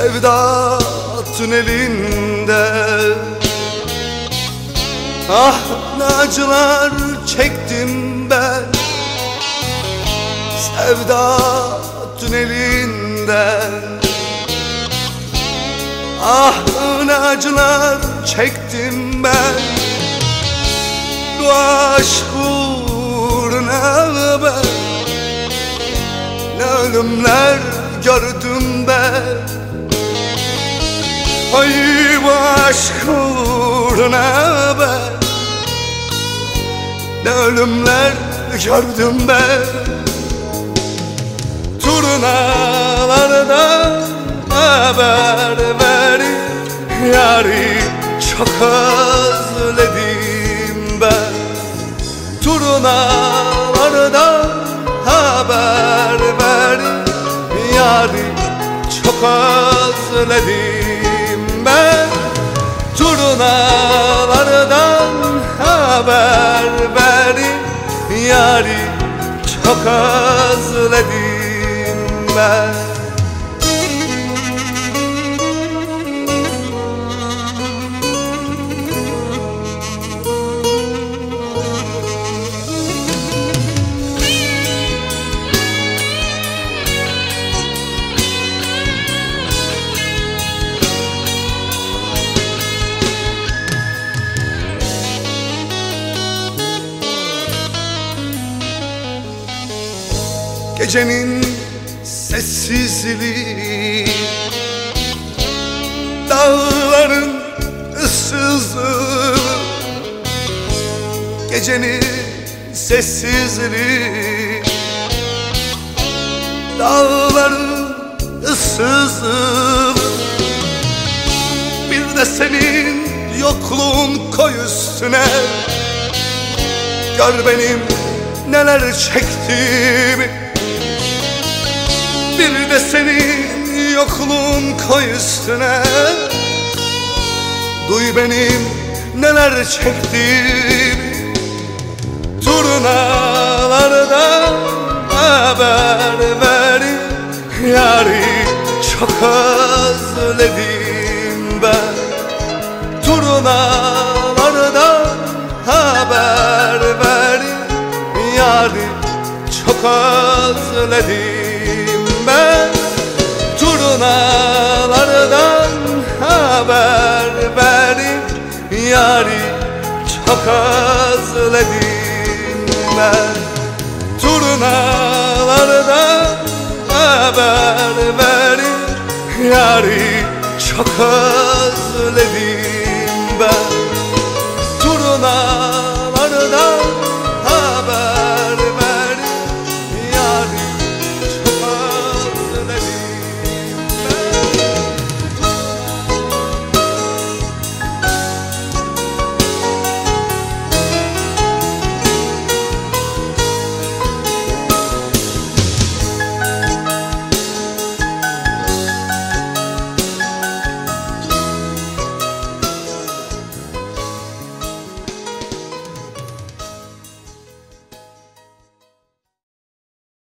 Sevda tünelinde Ah ne acılar çektim ben. Sevda tünelinden Ah ne acılar çektim ben. Bu aşk uğruna ben. Ne ölümler gördüm ben Ay aşk uğruna ben Ne ölümler gördüm ben Turnalarda haber verin Yari çok özledim ben Turnalarda haber verin Yari çok özledim ben Turnalardan haber verin. Yari çok özledim ben Gecenin sessizliği. Dağların ıssızlığı. Gecenin sessizliği. Dağların ıssızlığı. Bir de senin yokluğun koy üstüne. Gör benim neler çektiğimi Bir de senin yokluğun koy üstüne? Duy benim neler çektiğimi Turnalarda haber verin Yari çok özledim ben Turnalarda haber verin Yari çok özledim Turnalardan haber verin Yari çok özledim ben. Turnalardan haber verin Yari çok özledim